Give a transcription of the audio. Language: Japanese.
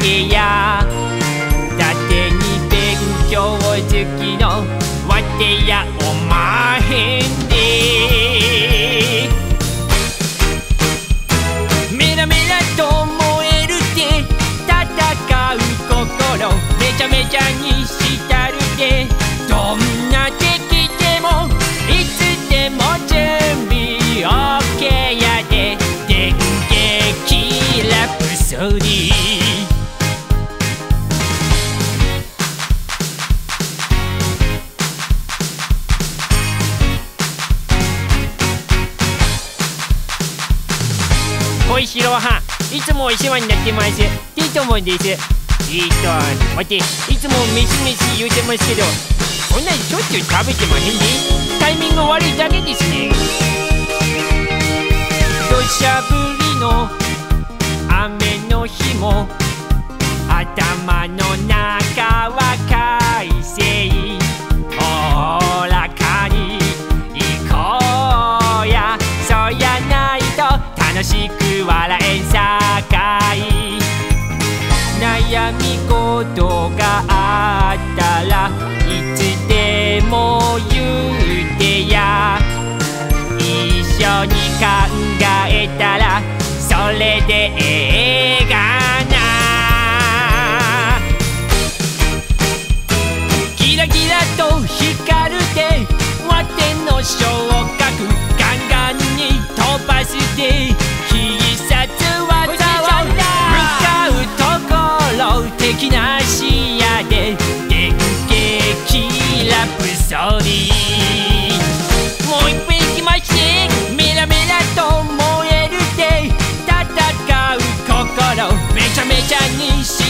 聞いてやだてに勉強好きのわてやおまへんで。メラメラと燃えるって戦う心めちゃめちゃにしたるで小石ろはいつもお世話になってます。ティートモンです。えーと待って。いつもメシメシ言うてますけどそんなにしょっちゅう食べてまへんで。タイミング悪いだけですね。土砂降りの雨の日も頭の中楽しく笑えんさかい。悩み事があったらいつでも言うてや。一緒に考えたらそれでええがな。キラキラと光るでわての昇格ガンガンに飛ばしてにもういっぺんきましてメラメラと燃えるで戦う心めちゃめちゃにし